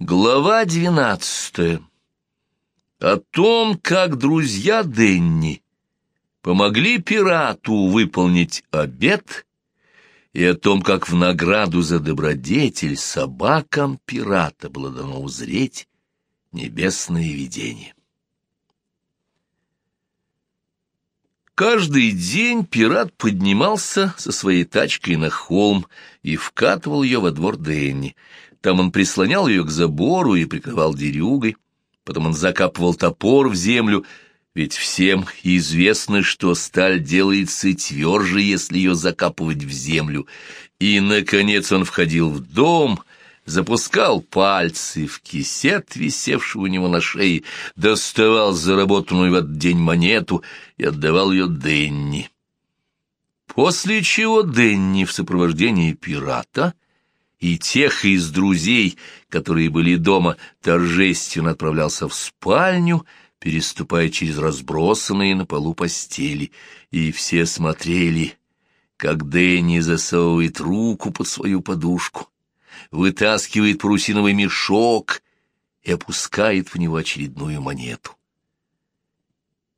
Глава двенадцатая. О том, как друзья Денни помогли пирату выполнить обет, и о том, как в награду за добродетель собакам пирата было дано узреть небесное видение. Каждый день пират поднимался со своей тачкой на холм и вкатывал ее во двор Денни. Там он прислонял ее к забору и прикрывал дерюгой. Потом он закапывал топор в землю, ведь всем известно, что сталь делается тверже, если ее закапывать в землю. И, наконец, он входил в дом запускал пальцы в кисет, висевший у него на шее, доставал заработанную в этот день монету и отдавал ее Денни. После чего Денни в сопровождении пирата и тех из друзей, которые были дома, торжественно отправлялся в спальню, переступая через разбросанные на полу постели, и все смотрели, как Дэнни засовывает руку под свою подушку, вытаскивает парусиновый мешок и опускает в него очередную монету.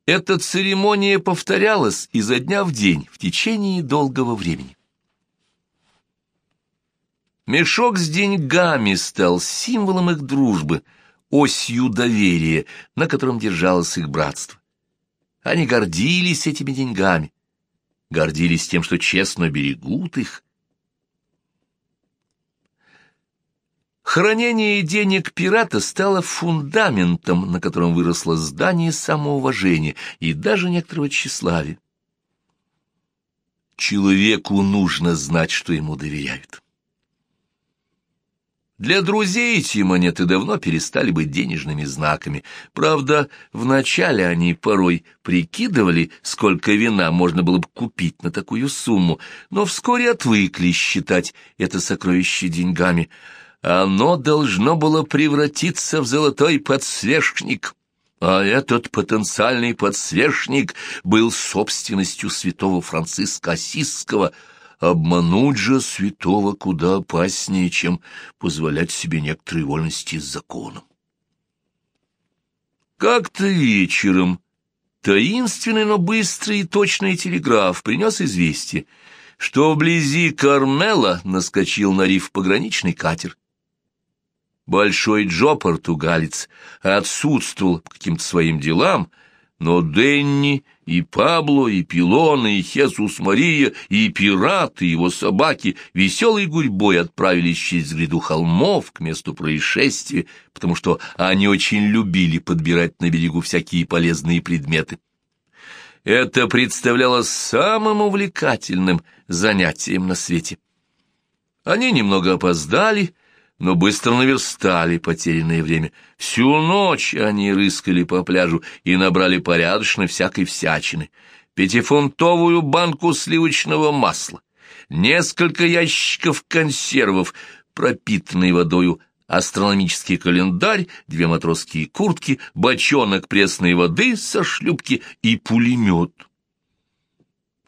Эта церемония повторялась изо дня в день в течение долгого времени. Мешок с деньгами стал символом их дружбы, осью доверия, на котором держалось их братство. Они гордились этими деньгами, гордились тем, что честно берегут их, Хранение денег пирата стало фундаментом, на котором выросло здание самоуважения и даже некоторого тщеславия. Человеку нужно знать, что ему доверяют. Для друзей эти монеты давно перестали быть денежными знаками. Правда, вначале они порой прикидывали, сколько вина можно было бы купить на такую сумму, но вскоре отвыкли считать это сокровище деньгами – оно должно было превратиться в золотой подсвечник, а этот потенциальный подсвечник был собственностью святого Франциска Осисского. Обмануть же святого куда опаснее, чем позволять себе некоторые вольности с законом. Как-то вечером таинственный, но быстрый и точный телеграф принес известие, что вблизи Кармела наскочил на риф пограничный катер, Большой Джо, португалец, отсутствовал по каким-то своим делам, но Денни и Пабло, и Пилона, и Хесус Мария, и пираты, и его собаки веселой гурьбой отправились через гряду холмов к месту происшествия, потому что они очень любили подбирать на берегу всякие полезные предметы. Это представлялось самым увлекательным занятием на свете. Они немного опоздали, но быстро наверстали потерянное время. Всю ночь они рыскали по пляжу и набрали порядочно всякой всячины. Пятифунтовую банку сливочного масла, несколько ящиков консервов, пропитанный водою астрономический календарь, две матросские куртки, бочонок пресной воды со шлюпки и пулемет.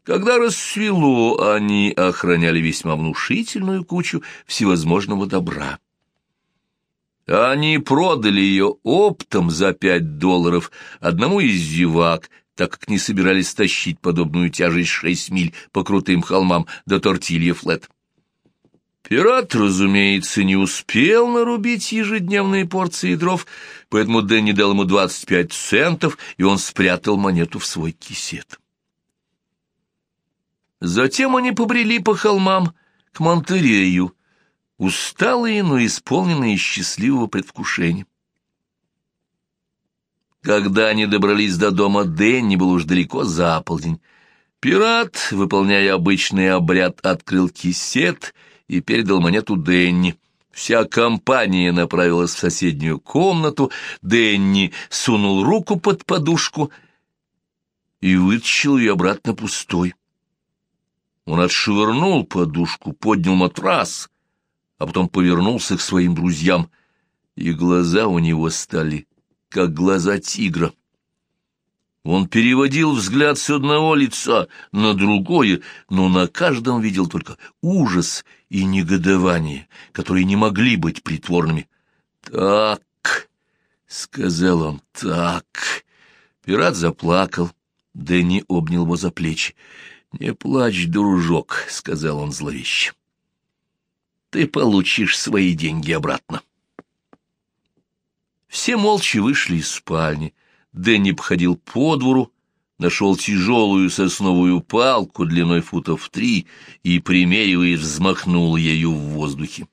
Когда рассвело, они охраняли весьма внушительную кучу всевозможного добра. Они продали ее оптом за пять долларов одному из зевак, так как не собирались тащить подобную тяжесть шесть миль по крутым холмам до тортилья флет. Пират, разумеется, не успел нарубить ежедневные порции дров, поэтому Дэнни дал ему двадцать пять центов, и он спрятал монету в свой кисет. Затем они побрели по холмам к Монтерею, усталые, но исполненные счастливого предвкушения. Когда они добрались до дома Дэнни, был уж далеко за полдень. Пират, выполняя обычный обряд, открыл кисет и передал монету Дэнни. Вся компания направилась в соседнюю комнату. Дэнни сунул руку под подушку и вытащил ее обратно пустой. Он отшвырнул подушку, поднял матрас, а потом повернулся к своим друзьям, и глаза у него стали, как глаза тигра. Он переводил взгляд с одного лица на другое, но на каждом видел только ужас и негодование, которые не могли быть притворными. «Так», — сказал он, — «так». Пират заплакал. Дэнни обнял его за плечи. «Не плачь, дружок», — сказал он зловеще. «Ты получишь свои деньги обратно». Все молча вышли из спальни. Дэнни походил по двору, нашел тяжелую сосновую палку длиной футов три и, примеривая, взмахнул ею в воздухе.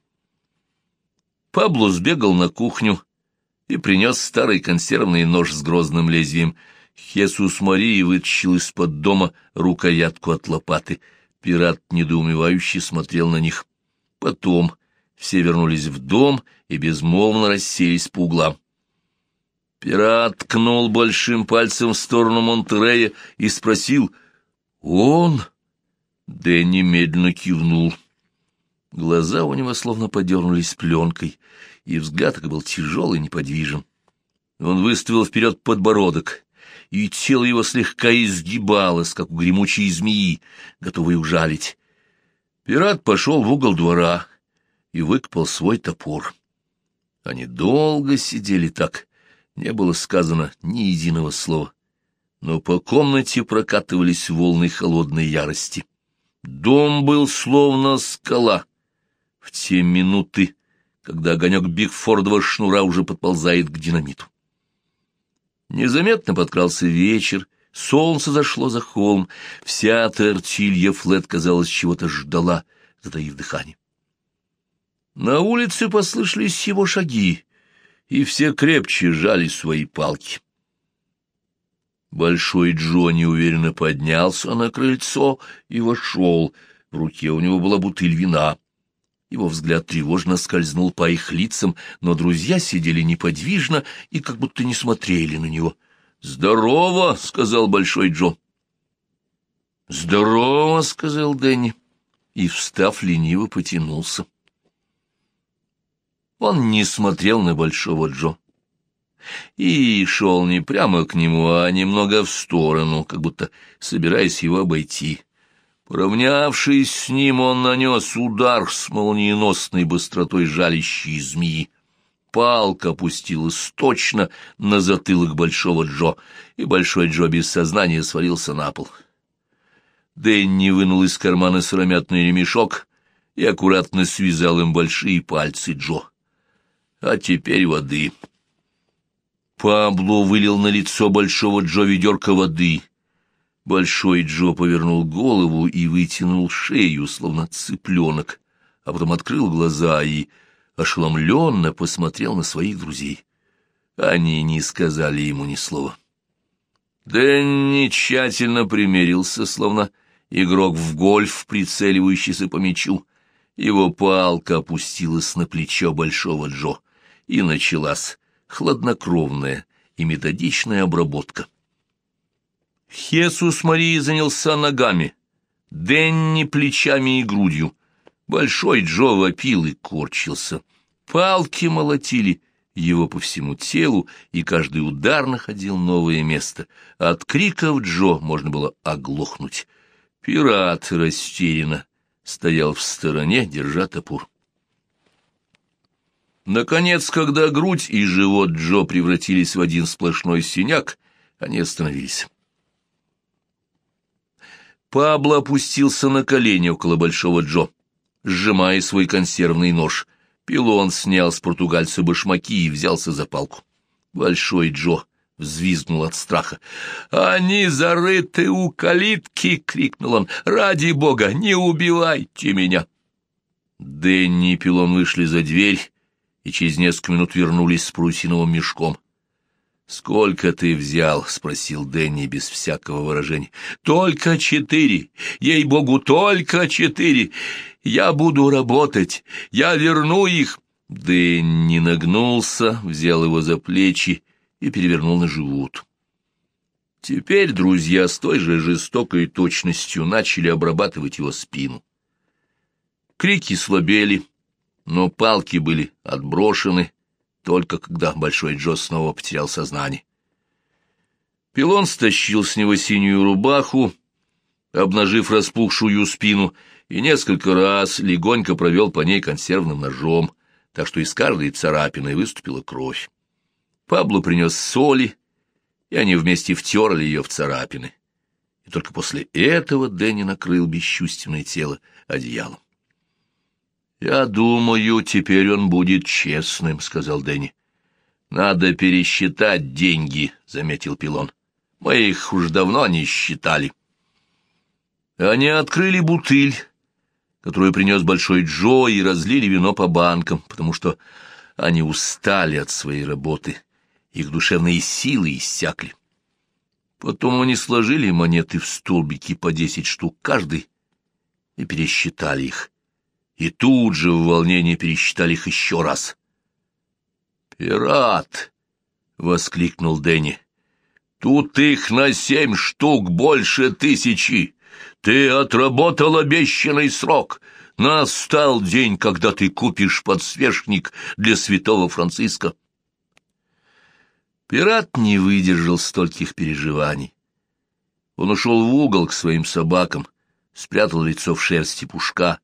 Пабло сбегал на кухню и принес старый консервный нож с грозным лезвием. Хесус Марии вытащил из-под дома рукоятку от лопаты. Пират недоумевающе смотрел на них. Потом все вернулись в дом и безмолвно расселись по углам. Пират ткнул большим пальцем в сторону Монтерея и спросил «Он?». Дэнни медленно кивнул. Глаза у него словно подернулись пленкой, и взгляд был тяжелый и неподвижен. Он выставил вперед подбородок, и тело его слегка изгибалось, как у гремучей змеи, готовой ужалить. Пират пошел в угол двора и выкопал свой топор. Они долго сидели так, не было сказано ни единого слова, но по комнате прокатывались волны холодной ярости. Дом был словно скала. В те минуты, когда огонек Бигфордова шнура уже подползает к динамиту. Незаметно подкрался вечер, солнце зашло за холм, вся тортилья Флет, казалось, чего-то ждала, затаив дыхание. На улице послышались его шаги, и все крепче жали свои палки. Большой Джо неуверенно поднялся на крыльцо и вошел. В руке у него была бутыль вина. Его взгляд тревожно скользнул по их лицам, но друзья сидели неподвижно и как будто не смотрели на него. «Здорово!» — сказал Большой Джо. «Здорово!» — сказал Дэнни. И, встав, лениво потянулся. Он не смотрел на Большого Джо. И шел не прямо к нему, а немного в сторону, как будто собираясь его обойти. Поравнявшись с ним, он нанес удар с молниеносной быстротой жалящей змеи. Палка опустилась точно на затылок Большого Джо, и Большой Джо без сознания свалился на пол. Дэнни вынул из кармана сыромятный ремешок и аккуратно связал им большие пальцы Джо. А теперь воды. Пабло вылил на лицо большого Джо ведерко воды. Большой Джо повернул голову и вытянул шею, словно цыпленок, а потом открыл глаза и ошеломленно посмотрел на своих друзей. Они не сказали ему ни слова. Дэнни тщательно примерился, словно игрок в гольф, прицеливающийся по мячу. Его палка опустилась на плечо Большого Джо и началась хладнокровная и методичная обработка. Хесус Марии занялся ногами, Денни плечами и грудью. Большой Джо вопил и корчился. Палки молотили его по всему телу, и каждый удар находил новое место. От криков Джо можно было оглохнуть. Пират растерянно стоял в стороне, держа топор. Наконец, когда грудь и живот Джо превратились в один сплошной синяк, они остановились. Пабло опустился на колени около большого Джо, сжимая свой консервный нож. Пилон снял с португальца башмаки и взялся за палку. Большой Джо взвизгнул от страха. «Они зарыты у калитки!» — крикнул он. «Ради бога, не убивайте меня!» Дэнни и Пилон вышли за дверь и через несколько минут вернулись с парусиновым мешком. «Сколько ты взял?» — спросил Дэнни без всякого выражения. «Только четыре! Ей-богу, только четыре! Я буду работать! Я верну их!» Дэнни нагнулся, взял его за плечи и перевернул на живот. Теперь друзья с той же жестокой точностью начали обрабатывать его спину. Крики слабели, но палки были отброшены, только когда Большой Джо снова потерял сознание. Пилон стащил с него синюю рубаху, обнажив распухшую спину, и несколько раз легонько провел по ней консервным ножом. так что из каждой царапины выступила кровь. Пабло принес соли, и они вместе втерли ее в царапины. И только после этого Дэнни накрыл бесчувственное тело одеялом. «Я думаю, теперь он будет честным», — сказал Дэнни. «Надо пересчитать деньги», — заметил Пилон. «Мы их уж давно не считали». Они открыли бутыль, которую принес Большой Джо, и разлили вино по банкам, потому что они устали от своей работы, их душевные силы иссякли. Потом они сложили монеты в столбики по десять штук каждый и пересчитали их. И тут же в волнении пересчитали их еще раз. «Пират!» — воскликнул Дэнни. «Тут их на семь штук больше тысячи! Ты отработал обещанный срок! Настал день, когда ты купишь подсвечник для святого Франциска!» Пират не выдержал стольких переживаний. Он ушел в угол к своим собакам, спрятал лицо в шерсти пушка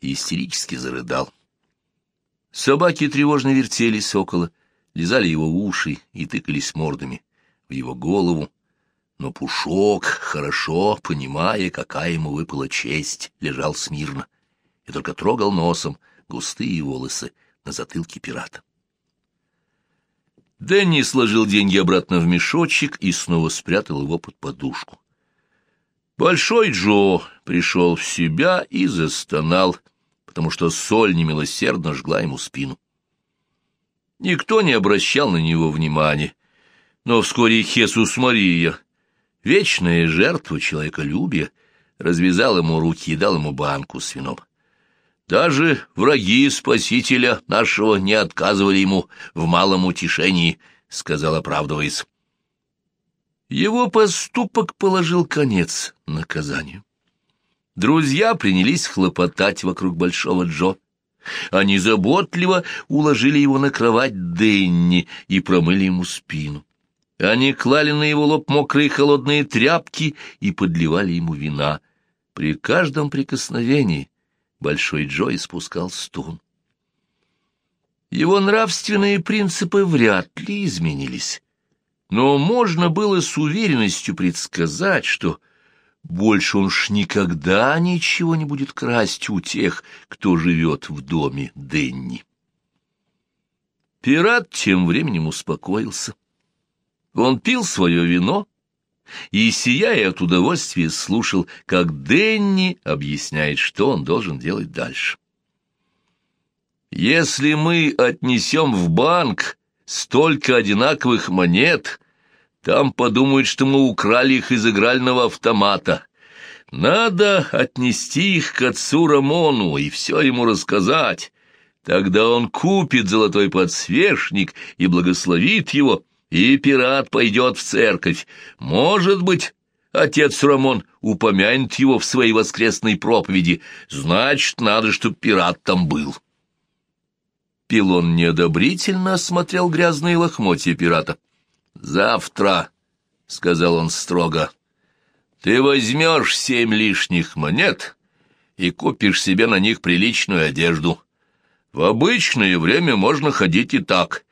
и истерически зарыдал. Собаки тревожно вертелись около, лизали его уши и тыкались мордами в его голову, но Пушок, хорошо понимая, какая ему выпала честь, лежал смирно и только трогал носом густые волосы на затылке пирата. Дэнни сложил деньги обратно в мешочек и снова спрятал его под подушку. Большой Джо пришел в себя и застонал, потому что соль немилосердно жгла ему спину. Никто не обращал на него внимания, но вскоре Хесус Мария, вечная жертва человеколюбия, развязал ему руки и дал ему банку с вином. Даже враги Спасителя нашего не отказывали ему в малом утешении, — сказал, оправдываясь. Его поступок положил конец наказанию. Друзья принялись хлопотать вокруг Большого Джо. Они заботливо уложили его на кровать Денни и промыли ему спину. Они клали на его лоб мокрые холодные тряпки и подливали ему вина. При каждом прикосновении Большой Джо испускал стон. Его нравственные принципы вряд ли изменились, но можно было с уверенностью предсказать, что больше он ж никогда ничего не будет красть у тех, кто живет в доме Денни. Пират тем временем успокоился. Он пил свое вино, и, сияя от удовольствия, слушал, как Денни объясняет, что он должен делать дальше. «Если мы отнесем в банк столько одинаковых монет, там подумают, что мы украли их из игрального автомата. Надо отнести их к отцу Рамону и все ему рассказать. Тогда он купит золотой подсвечник и благословит его» и пират пойдет в церковь. Может быть, отец Рамон упомянет его в своей воскресной проповеди. Значит, надо, чтоб пират там был. Пилон неодобрительно осмотрел грязные лохмотья пирата. «Завтра», — сказал он строго, — «ты возьмешь семь лишних монет и купишь себе на них приличную одежду. В обычное время можно ходить и так,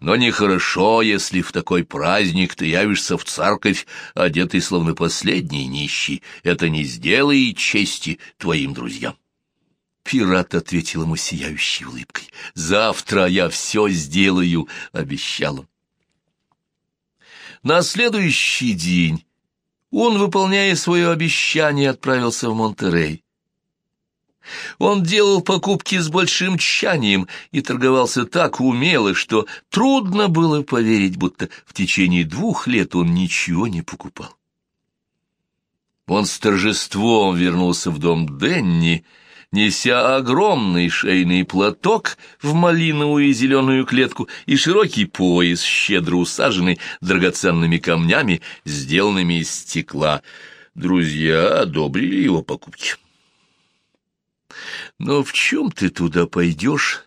но нехорошо, если в такой праздник ты явишься в церковь, одетый словно последний нищий. Это не сделает чести твоим друзьям. Пират ответил ему сияющей улыбкой. «Завтра я все сделаю», — обещал он. На следующий день он, выполняя свое обещание, отправился в Монтерей. Он делал покупки с большим тщанием и торговался так умело, что трудно было поверить, будто в течение двух лет он ничего не покупал. Он с торжеством вернулся в дом Денни, неся огромный шейный платок в малиновую и зеленую клетку и широкий пояс, щедро усаженный драгоценными камнями, сделанными из стекла. Друзья одобрили его покупки. «Но в чем ты туда пойдешь?»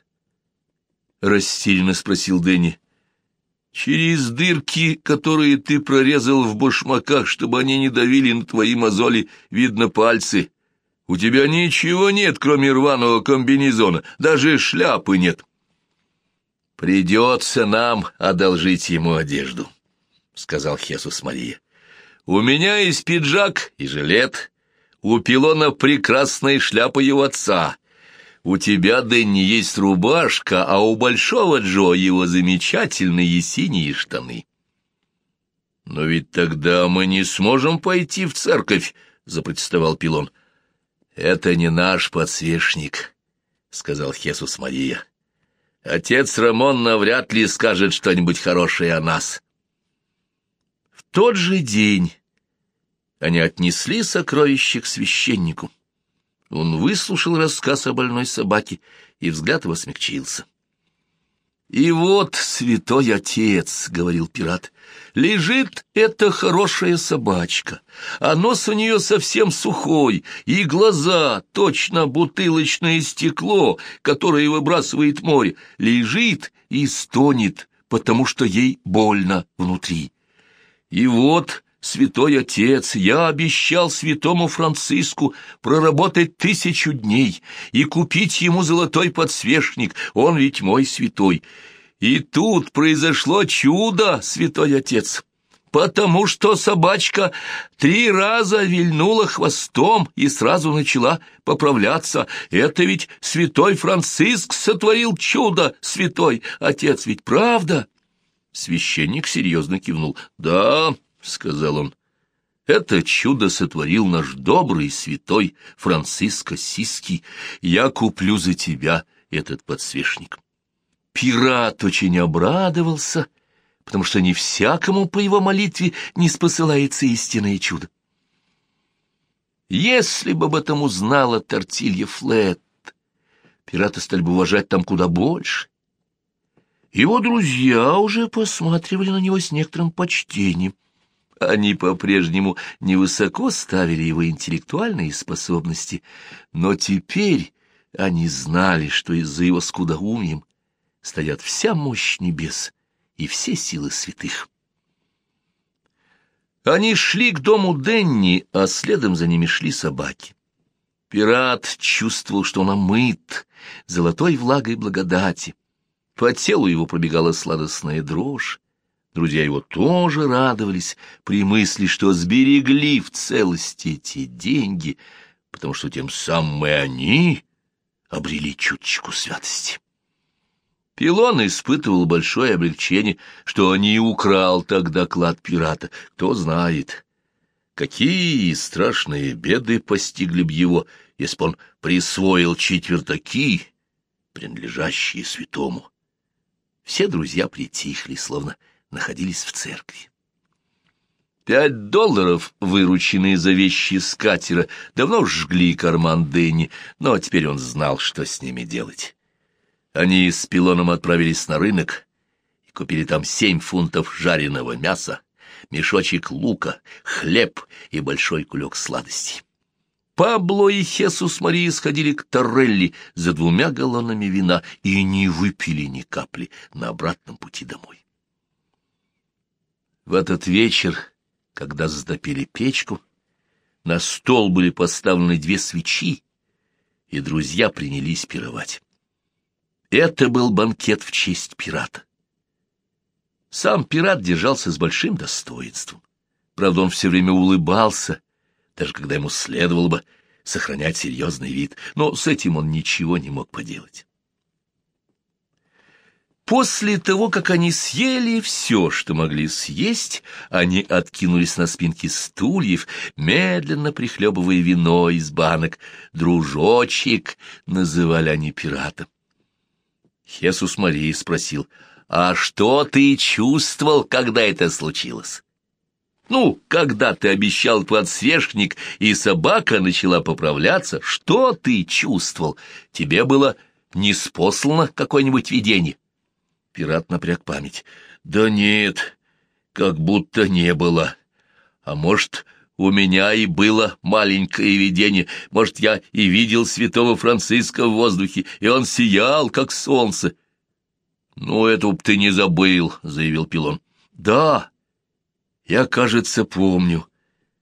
— растерянно спросил Дэнни. «Через дырки, которые ты прорезал в башмаках, чтобы они не давили на твои мозоли, видно пальцы. У тебя ничего нет, кроме рваного комбинезона, даже шляпы нет. «Придется нам одолжить ему одежду», — сказал Хесус Мария. «У меня есть пиджак и жилет, у Пилона прекрасная шляпа его отца. У тебя, Дэнни, есть рубашка, а у Большого Джо его замечательные синие штаны». «Но ведь тогда мы не сможем пойти в церковь», — запротестовал Пилон. «Это не наш подсвечник», — сказал Хесус Мария. Отец Рамон навряд ли скажет что-нибудь хорошее о нас. В тот же день они отнесли сокровище к священнику. Он выслушал рассказ о больной собаке, и взгляд его смягчился. «И вот, святой отец», — говорил пират, — «лежит эта хорошая собачка, а нос у нее совсем сухой, и глаза, точно бутылочное стекло, которое выбрасывает море, лежит и стонет, потому что ей больно внутри. И вот Святой Отец, я обещал святому Франциску проработать тысячу дней и купить ему золотой подсвечник, он ведь мой святой. И тут произошло чудо, Святой Отец, потому что собачка три раза вильнула хвостом и сразу начала поправляться. Это ведь святой Франциск сотворил чудо, Святой Отец, ведь правда? Священник серьезно кивнул. «Да, — сказал он. «Это чудо сотворил наш добрый святой Франциско Сиский. Я куплю за тебя этот подсвечник». Пират очень обрадовался, потому что не всякому по его молитве не спосылается истинное чудо. Если бы об этом узнала Тортилья Флет, пираты стали бы уважать там куда больше. Его друзья уже посматривали на него с некоторым почтением. Они по-прежнему невысоко ставили его интеллектуальные способности, но теперь они знали, что из-за его скудоумием стоят вся мощь небес и все силы святых. Они шли к дому Денни, а следом за ними шли собаки. Пират чувствовал, что он омыт золотой влагой благодати. По телу его пробегала сладостная дрожь. Друзья его тоже радовались при мысли, что сберегли в целости эти деньги, потому что тем самым и они обрели чуточку святости. Пилон испытывал большое облегчение, что не украл тогда клад пирата. Кто знает, какие страшные беды постигли б его, если бы он присвоил четвертаки, принадлежащие святому. Все друзья притихли, словно находились в церкви. Пять долларов, вырученные за вещи с катера, давно жгли карман Дэнни, но теперь он знал, что с ними делать. Они с Пилоном отправились на рынок и купили там семь фунтов жареного мяса, мешочек лука, хлеб и большой кулек сладостей. Пабло и Хесус Марии сходили к Торрелли за двумя галлонами вина и не выпили ни капли на обратном пути домой. В этот вечер, когда затопили печку, на стол были поставлены две свечи, и друзья принялись пировать. Это был банкет в честь пирата. Сам пират держался с большим достоинством. Правда, он все время улыбался, даже когда ему следовало бы сохранять серьезный вид, но с этим он ничего не мог поделать. После того, как они съели все, что могли съесть, они откинулись на спинки стульев, медленно прихлебывая вино из банок. «Дружочек» называли они пирата. Хесус Марии спросил, «А что ты чувствовал, когда это случилось?» «Ну, когда ты обещал подсвечник, и собака начала поправляться, что ты чувствовал? Тебе было неспослано какое-нибудь видение?» Пират напряг память. «Да нет, как будто не было. А может, у меня и было маленькое видение. Может, я и видел святого Франциска в воздухе, и он сиял, как солнце». «Ну, это б ты не забыл», — заявил Пилон. «Да, я, кажется, помню.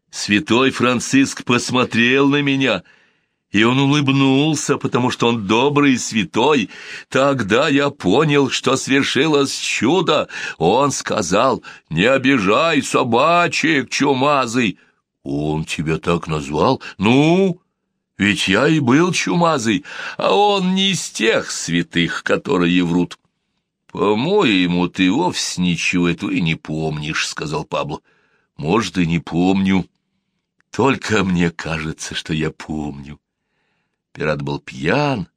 Святой Франциск посмотрел на меня» и он улыбнулся, потому что он добрый и святой. Тогда я понял, что свершилось чудо. Он сказал, «Не обижай собачек, чумазый». Он тебя так назвал? Ну, ведь я и был чумазый, а он не из тех святых, которые врут. «По-моему, ты вовсе ничего этого и не помнишь», — сказал Пабло. «Может, и не помню. Только мне кажется, что я помню». Пират был пьян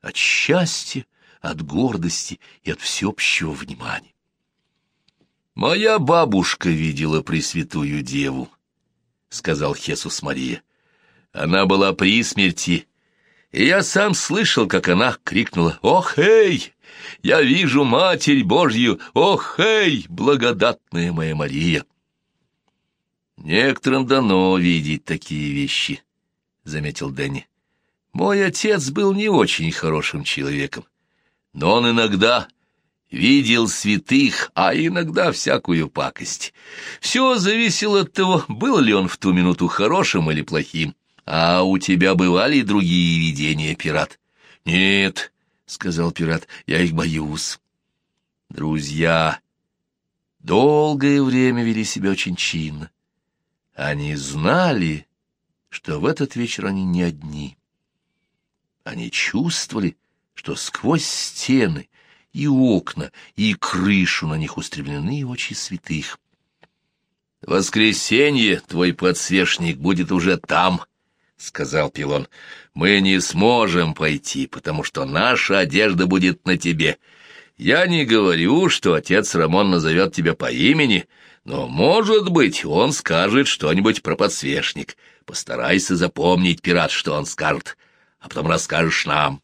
от счастья, от гордости и от всеобщего внимания. «Моя бабушка видела Пресвятую Деву», — сказал Хесус Мария. «Она была при смерти, и я сам слышал, как она крикнула «Ох, эй! Я вижу Матерь Божью! Ох, эй, благодатная моя Мария!» «Некоторым дано видеть такие вещи», — заметил Дэнни. Мой отец был не очень хорошим человеком, но он иногда видел святых, а иногда всякую пакость. Все зависело от того, был ли он в ту минуту хорошим или плохим. А у тебя бывали другие видения, пират? Нет, — сказал пират, — я их боюсь. Друзья долгое время вели себя очень чинно. Они знали, что в этот вечер они не одни. Они чувствовали, что сквозь стены и окна, и крышу на них устремлены очи святых. «Воскресенье твой подсвечник будет уже там», — сказал Пилон. «Мы не сможем пойти, потому что наша одежда будет на тебе. Я не говорю, что отец Рамон назовет тебя по имени, но, может быть, он скажет что-нибудь про подсвечник. Постарайся запомнить, пират, что он скажет а потом расскажешь нам.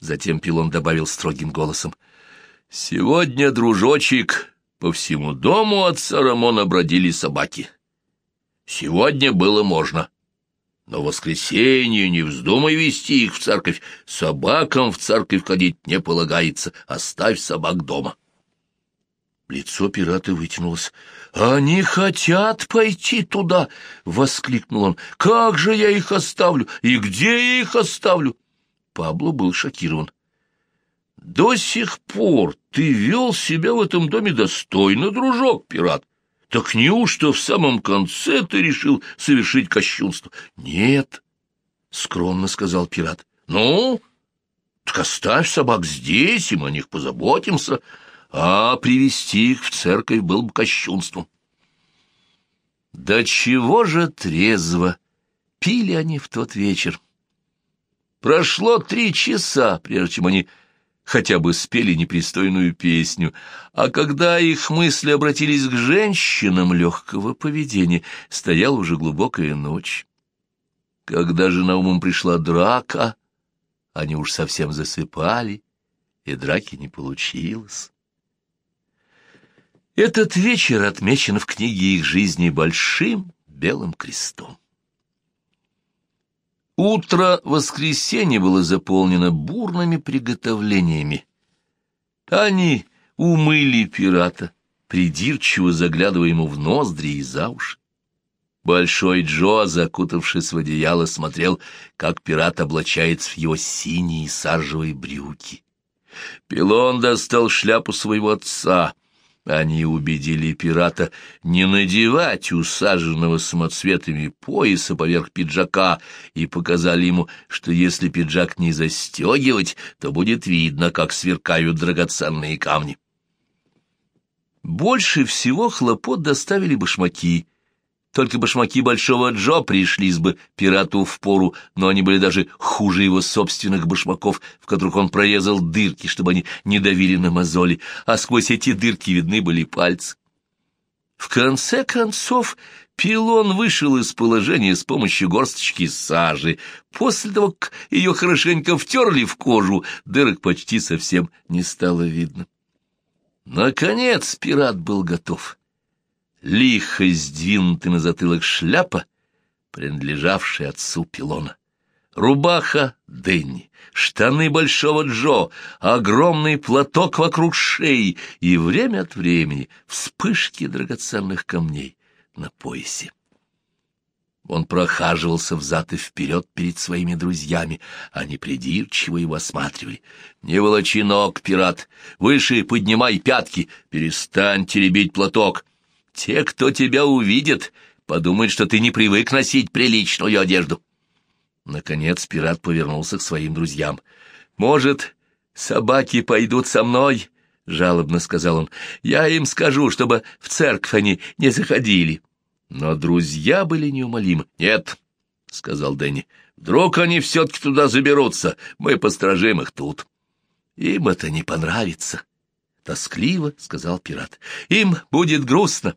Затем Пилон добавил строгим голосом. «Сегодня, дружочек, по всему дому отца Рамона бродили собаки. Сегодня было можно, но в воскресенье не вздумай вести их в церковь. Собакам в церковь ходить не полагается, оставь собак дома». Лицо пирата вытянулось. «Они хотят пойти туда!» — воскликнул он. «Как же я их оставлю? И где я их оставлю?» Пабло был шокирован. «До сих пор ты вел себя в этом доме достойно, дружок, пират. Так неужто в самом конце ты решил совершить кощунство?» «Нет», — скромно сказал пират. «Ну, так оставь собак здесь, и мы о них позаботимся» а привести их в церковь был бы кощунством. Да чего же трезво пили они в тот вечер. Прошло три часа, прежде чем они хотя бы спели непристойную песню, а когда их мысли обратились к женщинам легкого поведения, стояла уже глубокая ночь. Когда же на ум пришла драка, они уж совсем засыпали, и драки не получилось. Этот вечер отмечен в книге их жизни большим белым крестом. Утро воскресенья было заполнено бурными приготовлениями. Они умыли пирата, придирчиво заглядывая ему в ноздри и за уши. Большой Джо, закутавшись в одеяло, смотрел, как пират облачается в его синие саржевые брюки. Пилон достал шляпу своего отца — они убедили пирата не надевать усаженного самоцветами пояса поверх пиджака и показали ему, что если пиджак не застегивать, то будет видно, как сверкают драгоценные камни. Больше всего хлопот доставили башмаки — только башмаки Большого Джо пришлись бы пирату в пору, но они были даже хуже его собственных башмаков, в которых он прорезал дырки, чтобы они не давили на мозоли, а сквозь эти дырки видны были пальцы. В конце концов, пилон вышел из положения с помощью горсточки сажи. После того, как ее хорошенько втерли в кожу, дырок почти совсем не стало видно. Наконец пират был готов лихо сдвинутый на затылок шляпа, принадлежавшая отцу пилона. Рубаха Дэнни, штаны Большого Джо, огромный платок вокруг шеи и время от времени вспышки драгоценных камней на поясе. Он прохаживался взад и вперед перед своими друзьями. Они придирчиво его осматривали. «Не волочи ног, пират! Выше поднимай пятки! Перестань теребить платок! Те, кто тебя увидит, подумают, что ты не привык носить приличную одежду!» Наконец пират повернулся к своим друзьям. «Может, собаки пойдут со мной?» — жалобно сказал он. «Я им скажу, чтобы в церковь они не заходили». Но друзья были неумолимы. «Нет», — сказал Дэнни, — «вдруг они все-таки туда заберутся, мы постражим их тут». «Им это не понравится», — тоскливо сказал пират. «Им будет грустно».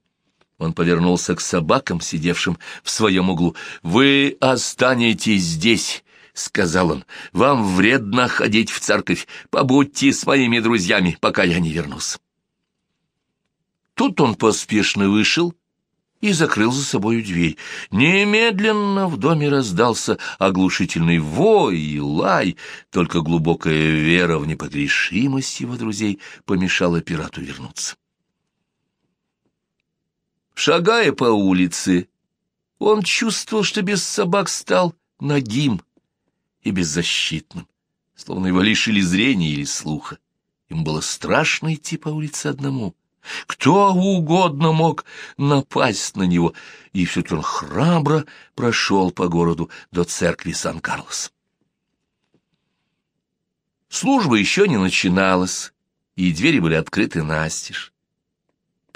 Он повернулся к собакам, сидевшим в своем углу. «Вы останетесь здесь», — сказал он. «Вам вредно ходить в церковь. Побудьте с моими друзьями, пока я не вернусь». Тут он поспешно вышел и закрыл за собою дверь. Немедленно в доме раздался оглушительный вой и лай, только глубокая вера в непогрешимость его друзей помешала пирату вернуться. Шагая по улице, он чувствовал, что без собак стал нагим и беззащитным, словно его лишили зрения или слуха. Ему было страшно идти по улице одному — кто угодно мог напасть на него, и все-таки он храбро прошел по городу до церкви Сан-Карлос. Служба еще не начиналась, и двери были открыты настежь.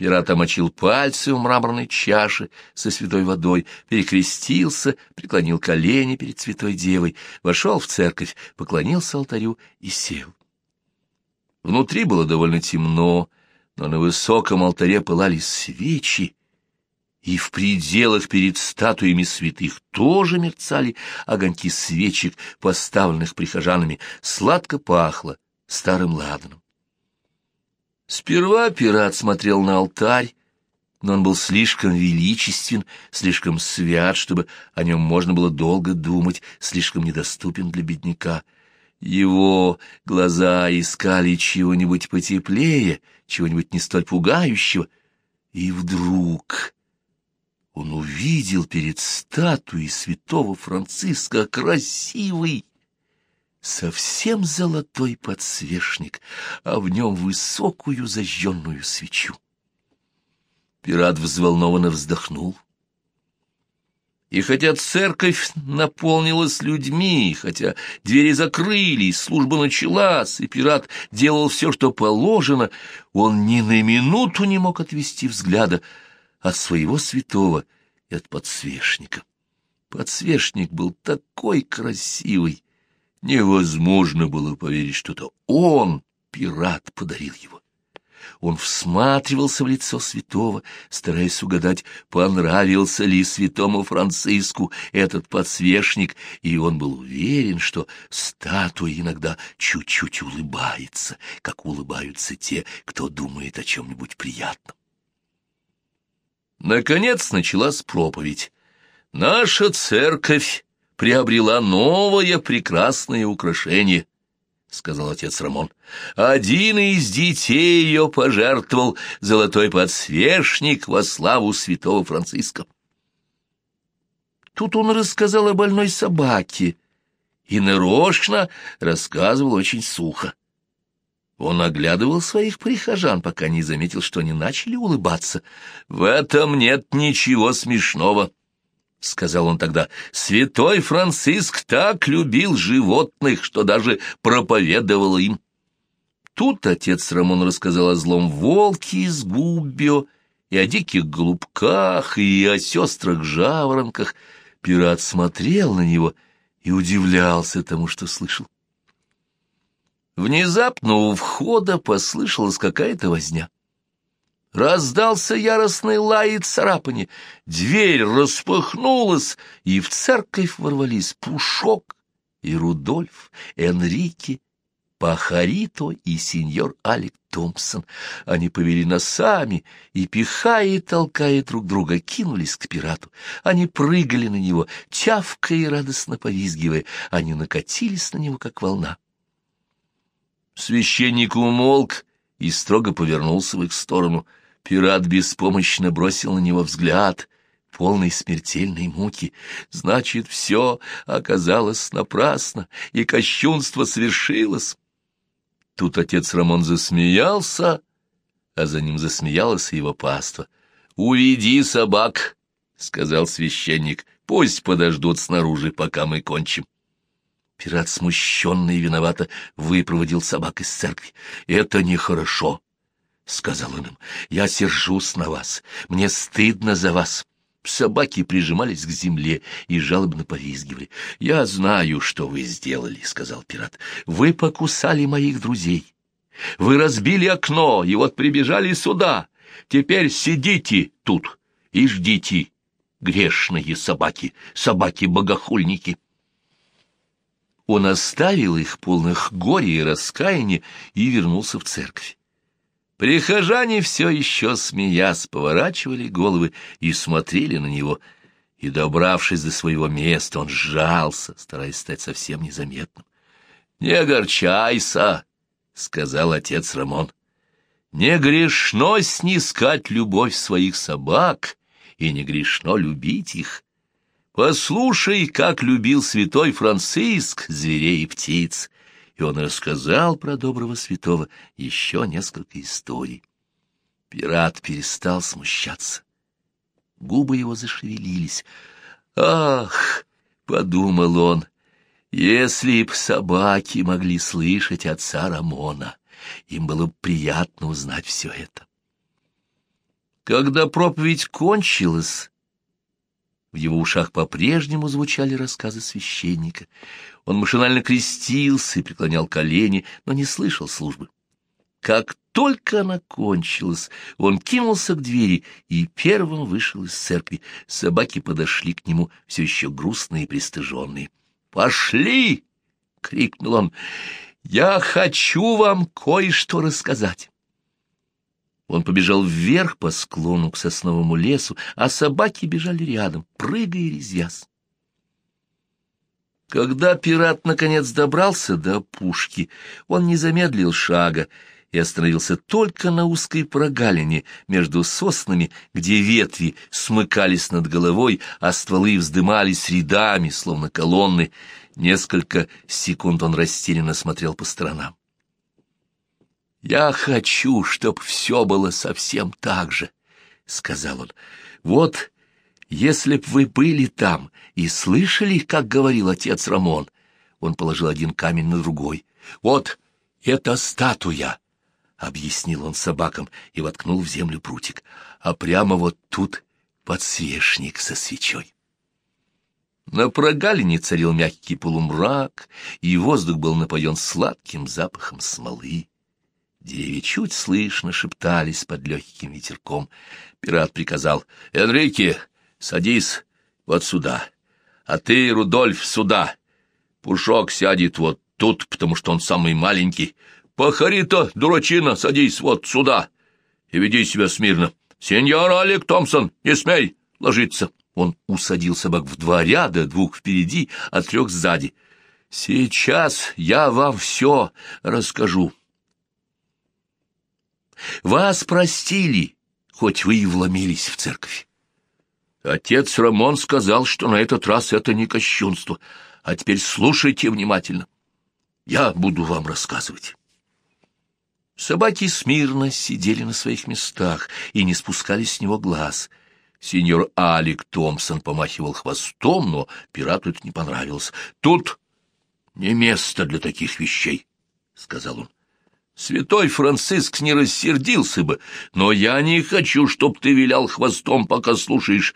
Пират омочил пальцы в мраморной чаше со святой водой, перекрестился, преклонил колени перед святой девой, вошел в церковь, поклонился алтарю и сел. Внутри было довольно темно, но на высоком алтаре пылали свечи, и в пределах перед статуями святых тоже мерцали огоньки свечек, поставленных прихожанами, сладко пахло старым ладаном. Сперва пират смотрел на алтарь, но он был слишком величествен, слишком свят, чтобы о нем можно было долго думать, слишком недоступен для бедняка — его глаза искали чего-нибудь потеплее, чего-нибудь не столь пугающего, и вдруг он увидел перед статуей святого Франциска красивый, совсем золотой подсвечник, а в нем высокую зажженную свечу. Пират взволнованно вздохнул. И хотя церковь наполнилась людьми, хотя двери закрылись, служба началась, и пират делал все, что положено, он ни на минуту не мог отвести взгляда от своего святого и от подсвечника. Подсвечник был такой красивый, невозможно было поверить, что это он, пират, подарил его. Он всматривался в лицо святого, стараясь угадать, понравился ли святому Франциску этот подсвечник, и он был уверен, что статуя иногда чуть-чуть улыбается, как улыбаются те, кто думает о чем-нибудь приятном. Наконец началась проповедь. «Наша церковь приобрела новое прекрасное украшение». — сказал отец Рамон. «Один из детей ее пожертвовал золотой подсвечник во славу святого Франциска». Тут он рассказал о больной собаке и нарочно рассказывал очень сухо. Он оглядывал своих прихожан, пока не заметил, что они начали улыбаться. «В этом нет ничего смешного», — сказал он тогда, — «святой Франциск так любил животных, что даже проповедовал им». Тут отец Рамон рассказал о злом волке из Губбио, и о диких голубках, и о сестрах-жаворонках. Пират смотрел на него и удивлялся тому, что слышал. Внезапно у входа послышалась какая-то возня. Раздался яростный лай и царапанье. Дверь распахнулась, и в церковь ворвались Пушок и Рудольф, Энрике, Пахарито и сеньор Алек Томпсон. Они повели носами и, пихая и толкая друг друга, кинулись к пирату. Они прыгали на него, тявкая и радостно повизгивая. Они накатились на него, как волна. Священник умолк и строго повернулся в их сторону — Пират беспомощно бросил на него взгляд, полной смертельной муки. Значит, все оказалось напрасно, и кощунство свершилось. Тут отец Рамон засмеялся, а за ним засмеялась его паства. «Уведи собак», — сказал священник, — «пусть подождут снаружи, пока мы кончим». Пират, смущенный и виновато, выпроводил собак из церкви. «Это нехорошо», — сказал он им. «Я сержусь на вас. Мне стыдно за вас». Собаки прижимались к земле и жалобно повизгивали. «Я знаю, что вы сделали», — сказал пират. «Вы покусали моих друзей. Вы разбили окно, и вот прибежали сюда. Теперь сидите тут и ждите, грешные собаки, собаки-богохульники». Он оставил их полных горя и раскаяния и вернулся в церковь. Прихожане все еще, смеясь, поворачивали головы и смотрели на него, и, добравшись до своего места, он сжался, стараясь стать совсем незаметным. — Не огорчайся, — сказал отец Рамон. — Не грешно снискать любовь своих собак, и не грешно любить их. Послушай, как любил святой Франциск зверей и птиц, и он рассказал про доброго святого еще несколько историй. Пират перестал смущаться. Губы его зашевелились. «Ах!» — подумал он. «Если б собаки могли слышать отца Рамона, им было бы приятно узнать все это». Когда проповедь кончилась, в его ушах по-прежнему звучали рассказы священника. Он машинально крестился и преклонял колени, но не слышал службы. Как только она кончилась, он кинулся к двери и первым вышел из церкви. Собаки подошли к нему, все еще грустные и пристыженные. «Пошли!» — крикнул он. «Я хочу вам кое-что рассказать». Он побежал вверх по склону к сосновому лесу, а собаки бежали рядом, прыгая и резвясь. Когда пират наконец добрался до пушки, он не замедлил шага и остановился только на узкой прогалине между соснами, где ветви смыкались над головой, а стволы вздымались рядами, словно колонны. Несколько секунд он растерянно смотрел по сторонам. «Я хочу, чтоб все было совсем так же», — сказал он. «Вот, если б вы были там и слышали, как говорил отец Рамон...» Он положил один камень на другой. «Вот, это статуя», — объяснил он собакам и воткнул в землю прутик. «А прямо вот тут подсвечник со свечой». На прогалине царил мягкий полумрак, и воздух был напоен сладким запахом смолы. Деревья чуть слышно шептались под легким ветерком. Пират приказал, «Энрике, садись вот сюда, а ты, Рудольф, сюда. Пушок сядет вот тут, потому что он самый маленький. Пахарита, дурачина, садись вот сюда и веди себя смирно. Сеньор Алек Томпсон, не смей ложиться». Он усадил собак в два ряда, двух впереди, а трех сзади. «Сейчас я вам все расскажу». Вас простили, хоть вы и вломились в церковь. Отец Рамон сказал, что на этот раз это не кощунство. А теперь слушайте внимательно. Я буду вам рассказывать. Собаки смирно сидели на своих местах и не спускали с него глаз. Сеньор Алик Томпсон помахивал хвостом, но пирату это не понравилось. «Тут не место для таких вещей», — сказал он. Святой Франциск не рассердился бы, но я не хочу, чтоб ты вилял хвостом, пока слушаешь.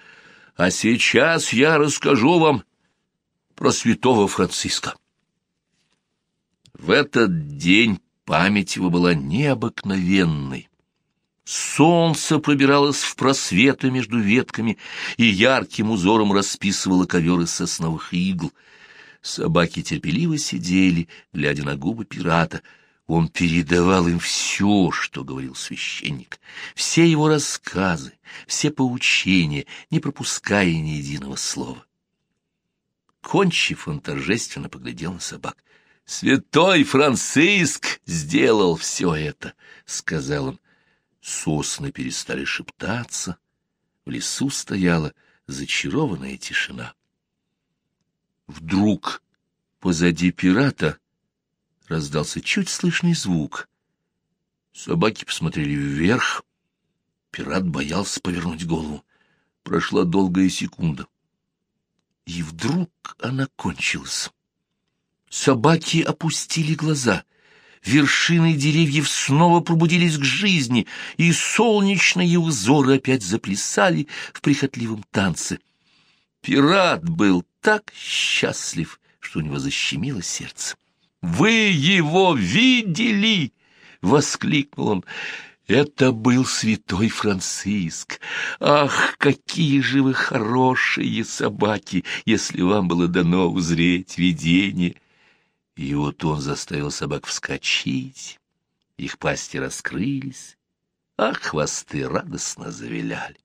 А сейчас я расскажу вам про святого Франциска. В этот день память его была необыкновенной. Солнце пробиралось в просветы между ветками и ярким узором расписывало ковер из сосновых игл. Собаки терпеливо сидели, глядя на губы пирата — он передавал им все, что говорил священник, все его рассказы, все поучения, не пропуская ни единого слова. Кончив, он торжественно поглядел на собак. «Святой Франциск сделал все это!» — сказал он. Сосны перестали шептаться, в лесу стояла зачарованная тишина. Вдруг позади пирата раздался чуть слышный звук. Собаки посмотрели вверх. Пират боялся повернуть голову. Прошла долгая секунда. И вдруг она кончилась. Собаки опустили глаза. Вершины деревьев снова пробудились к жизни, и солнечные узоры опять заплясали в прихотливом танце. Пират был так счастлив, что у него защемило сердце. «Вы его видели?» — воскликнул он. Это был святой Франциск. Ах, какие же вы хорошие собаки, если вам было дано узреть видение. И вот он заставил собак вскочить, их пасти раскрылись, а хвосты радостно завиляли.